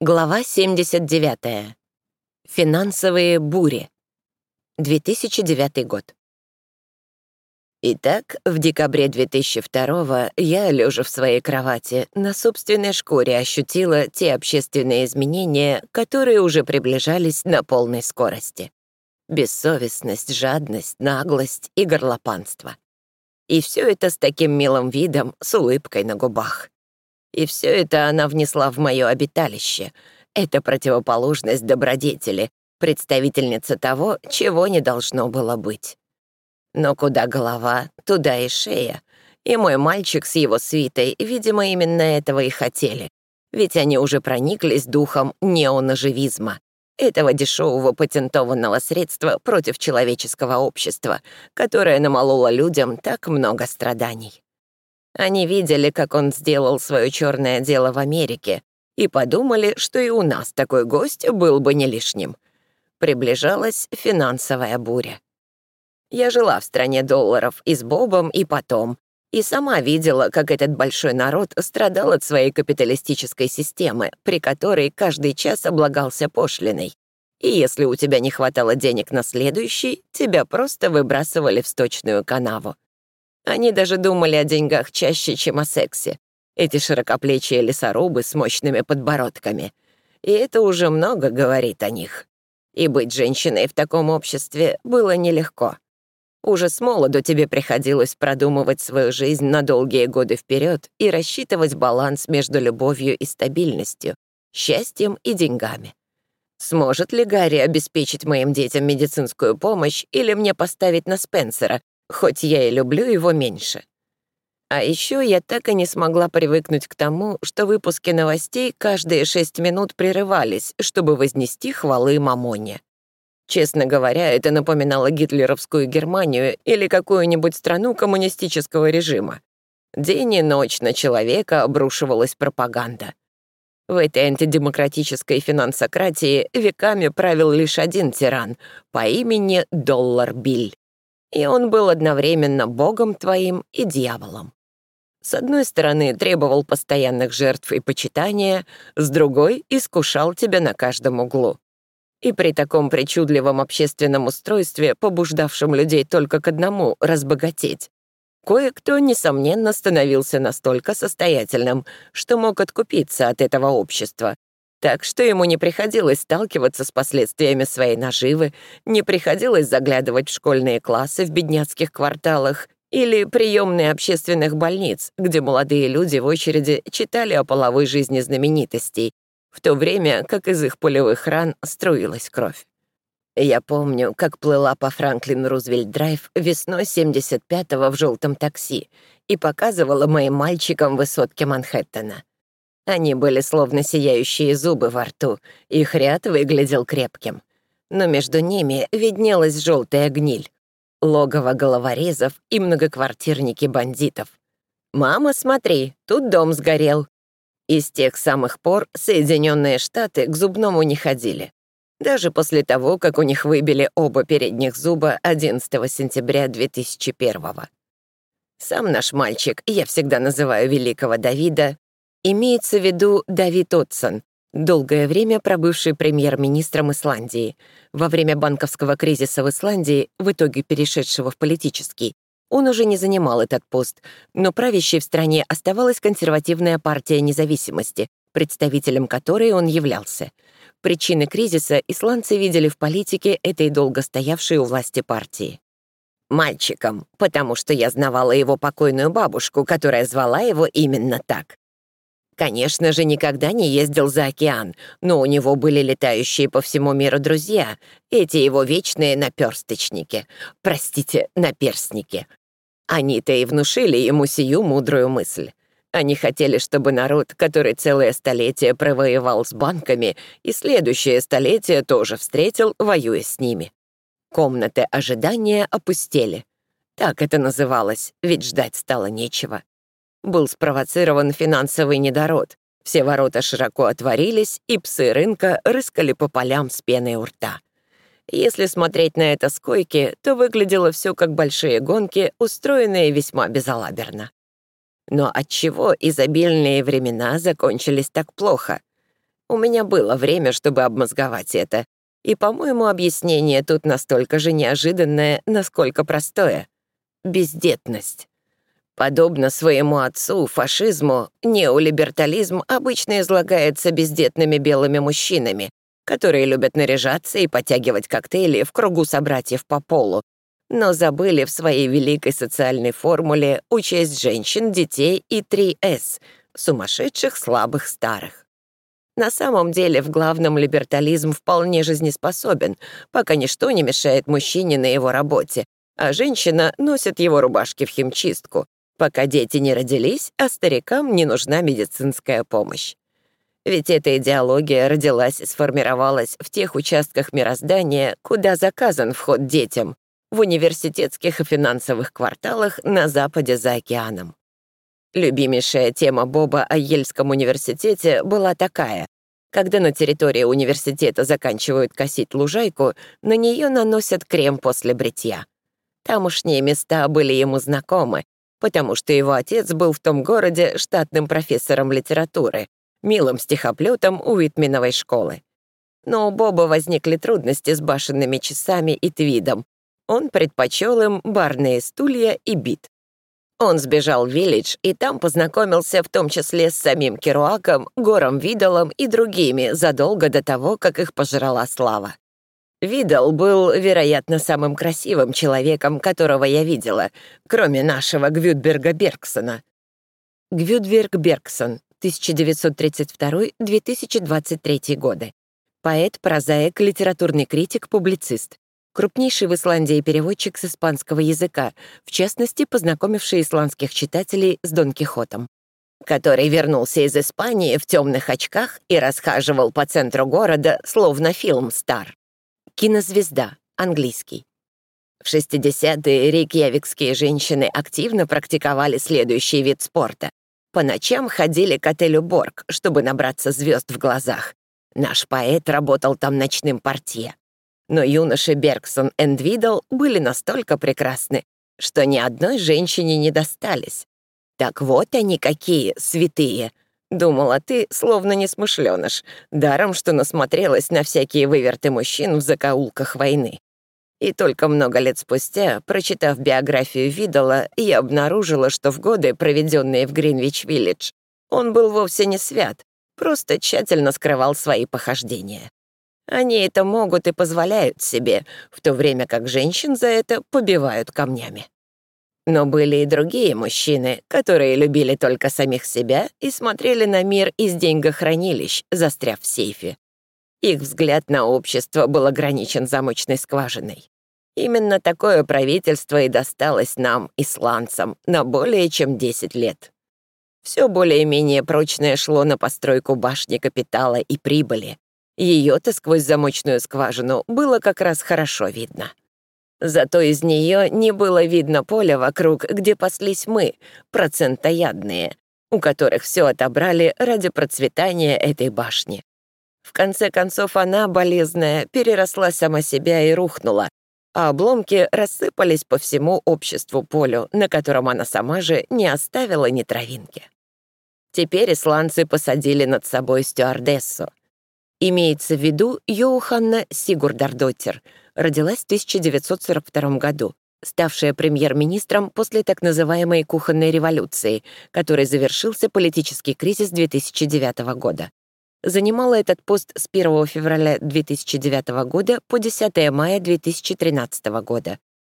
Глава 79. Финансовые бури. 2009 год. Итак, в декабре 2002 я, лежа в своей кровати, на собственной шкуре ощутила те общественные изменения, которые уже приближались на полной скорости. Бессовестность, жадность, наглость и горлопанство. И все это с таким милым видом, с улыбкой на губах. И все это она внесла в мое обиталище. Это противоположность добродетели, представительница того, чего не должно было быть. Но куда голова, туда и шея. И мой мальчик с его свитой, видимо, именно этого и хотели. Ведь они уже прониклись духом неонаживизма, этого дешевого патентованного средства против человеческого общества, которое намололо людям так много страданий. Они видели, как он сделал свое черное дело в Америке, и подумали, что и у нас такой гость был бы не лишним. Приближалась финансовая буря. Я жила в стране долларов и с Бобом, и потом, и сама видела, как этот большой народ страдал от своей капиталистической системы, при которой каждый час облагался пошлиной. И если у тебя не хватало денег на следующий, тебя просто выбрасывали в сточную канаву. Они даже думали о деньгах чаще, чем о сексе. Эти широкоплечие лесорубы с мощными подбородками. И это уже много говорит о них. И быть женщиной в таком обществе было нелегко. Уже с молоду тебе приходилось продумывать свою жизнь на долгие годы вперед и рассчитывать баланс между любовью и стабильностью, счастьем и деньгами. Сможет ли Гарри обеспечить моим детям медицинскую помощь или мне поставить на Спенсера, хоть я и люблю его меньше. А еще я так и не смогла привыкнуть к тому, что выпуски новостей каждые шесть минут прерывались, чтобы вознести хвалы Мамоне. Честно говоря, это напоминало гитлеровскую Германию или какую-нибудь страну коммунистического режима. День и ночь на человека обрушивалась пропаганда. В этой антидемократической финансократии веками правил лишь один тиран по имени Доллар Биль и он был одновременно богом твоим и дьяволом. С одной стороны, требовал постоянных жертв и почитания, с другой — искушал тебя на каждом углу. И при таком причудливом общественном устройстве, побуждавшем людей только к одному — разбогатеть, кое-кто, несомненно, становился настолько состоятельным, что мог откупиться от этого общества так что ему не приходилось сталкиваться с последствиями своей наживы, не приходилось заглядывать в школьные классы в бедняцких кварталах или приемные общественных больниц, где молодые люди в очереди читали о половой жизни знаменитостей, в то время как из их полевых ран струилась кровь. Я помню, как плыла по Франклин Рузвельт Драйв весной 75-го в желтом такси и показывала моим мальчикам высотки Манхэттена. Они были словно сияющие зубы во рту, их ряд выглядел крепким. Но между ними виднелась желтая гниль, логово головорезов и многоквартирники бандитов. «Мама, смотри, тут дом сгорел». И с тех самых пор Соединенные Штаты к зубному не ходили. Даже после того, как у них выбили оба передних зуба 11 сентября 2001 -го. Сам наш мальчик, я всегда называю великого Давида, Имеется в виду Давид Отсон, долгое время пробывший премьер-министром Исландии. Во время банковского кризиса в Исландии, в итоге перешедшего в политический, он уже не занимал этот пост, но правящей в стране оставалась консервативная партия независимости, представителем которой он являлся. Причины кризиса исландцы видели в политике этой долго стоявшей у власти партии. Мальчиком, потому что я знавала его покойную бабушку, которая звала его именно так. Конечно же, никогда не ездил за океан, но у него были летающие по всему миру друзья, эти его вечные наперсточники. Простите, наперстники. Они-то и внушили ему сию мудрую мысль. Они хотели, чтобы народ, который целое столетие провоевал с банками, и следующее столетие тоже встретил, воюя с ними. Комнаты ожидания опустели. Так это называлось, ведь ждать стало нечего был спровоцирован финансовый недород. Все ворота широко отворились, и псы рынка рыскали по полям с пеной у рта. Если смотреть на это с койки, то выглядело все как большие гонки, устроенные весьма безалаберно. Но отчего изобильные времена закончились так плохо? У меня было время, чтобы обмозговать это. И, по-моему, объяснение тут настолько же неожиданное, насколько простое. Бездетность. Подобно своему отцу, фашизму, неолибертализм обычно излагается бездетными белыми мужчинами, которые любят наряжаться и подтягивать коктейли в кругу собратьев по полу, но забыли в своей великой социальной формуле учесть женщин, детей и 3С — сумасшедших, слабых, старых. На самом деле в главном либертализм вполне жизнеспособен, пока ничто не мешает мужчине на его работе, а женщина носит его рубашки в химчистку, пока дети не родились, а старикам не нужна медицинская помощь. Ведь эта идеология родилась и сформировалась в тех участках мироздания, куда заказан вход детям, в университетских и финансовых кварталах на западе за океаном. Любимейшая тема Боба о Ельском университете была такая. Когда на территории университета заканчивают косить лужайку, на нее наносят крем после бритья. Тамошние места были ему знакомы, потому что его отец был в том городе штатным профессором литературы, милым стихоплетом Уитминовой школы. Но у Боба возникли трудности с башенными часами и твидом. Он предпочел им барные стулья и бит. Он сбежал в Виллидж и там познакомился в том числе с самим Керуаком, Гором Видалом и другими задолго до того, как их пожрала слава. Видал был, вероятно, самым красивым человеком, которого я видела, кроме нашего Гвюдберга Бергсона. Гвюдберг Бергсон, 1932-2023 годы. Поэт, прозаик, литературный критик, публицист. Крупнейший в Исландии переводчик с испанского языка, в частности, познакомивший исландских читателей с Дон Кихотом который вернулся из Испании в темных очках и расхаживал по центру города, словно фильм «Стар». Кинозвезда, английский. В 60-е рейкьявикские женщины активно практиковали следующий вид спорта. По ночам ходили к отелю Борг, чтобы набраться звезд в глазах. Наш поэт работал там ночным портье. Но юноши Бергсон и Видал были настолько прекрасны, что ни одной женщине не достались. Так вот они какие, святые — Думала, ты словно не смышленыш, даром, что насмотрелась на всякие выверты мужчин в закоулках войны. И только много лет спустя, прочитав биографию Видала, я обнаружила, что в годы, проведенные в Гринвич-Виллидж, он был вовсе не свят, просто тщательно скрывал свои похождения. Они это могут и позволяют себе, в то время как женщин за это побивают камнями. Но были и другие мужчины, которые любили только самих себя и смотрели на мир из деньгохранилищ, застряв в сейфе. Их взгляд на общество был ограничен замочной скважиной. Именно такое правительство и досталось нам, исландцам, на более чем 10 лет. Все более-менее прочное шло на постройку башни капитала и прибыли. Ее-то сквозь замочную скважину было как раз хорошо видно. Зато из нее не было видно поля вокруг, где паслись мы, процентоядные, у которых все отобрали ради процветания этой башни. В конце концов, она, болезная, переросла сама себя и рухнула, а обломки рассыпались по всему обществу полю, на котором она сама же не оставила ни травинки. Теперь исландцы посадили над собой стюардессу. Имеется в виду Йоханна Сигурдардоттер — родилась в 1942 году, ставшая премьер-министром после так называемой «кухонной революции», которой завершился политический кризис 2009 года. Занимала этот пост с 1 февраля 2009 года по 10 мая 2013 года.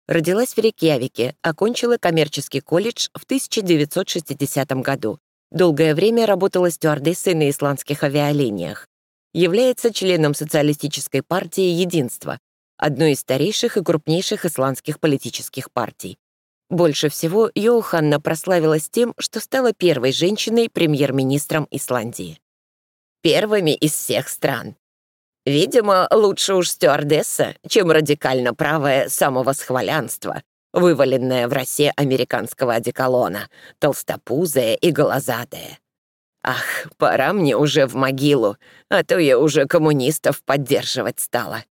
Родилась в Рейкьявике, окончила коммерческий колледж в 1960 году. Долгое время работала стюардессой на исландских авиалиниях. Является членом социалистической партии «Единство», одной из старейших и крупнейших исландских политических партий. Больше всего Йоханна прославилась тем, что стала первой женщиной премьер-министром Исландии. Первыми из всех стран. Видимо, лучше уж стюардесса, чем радикально правое самовосхвалянство, вываленное в росе американского одеколона, толстопузая и голозадая. Ах, пора мне уже в могилу, а то я уже коммунистов поддерживать стала.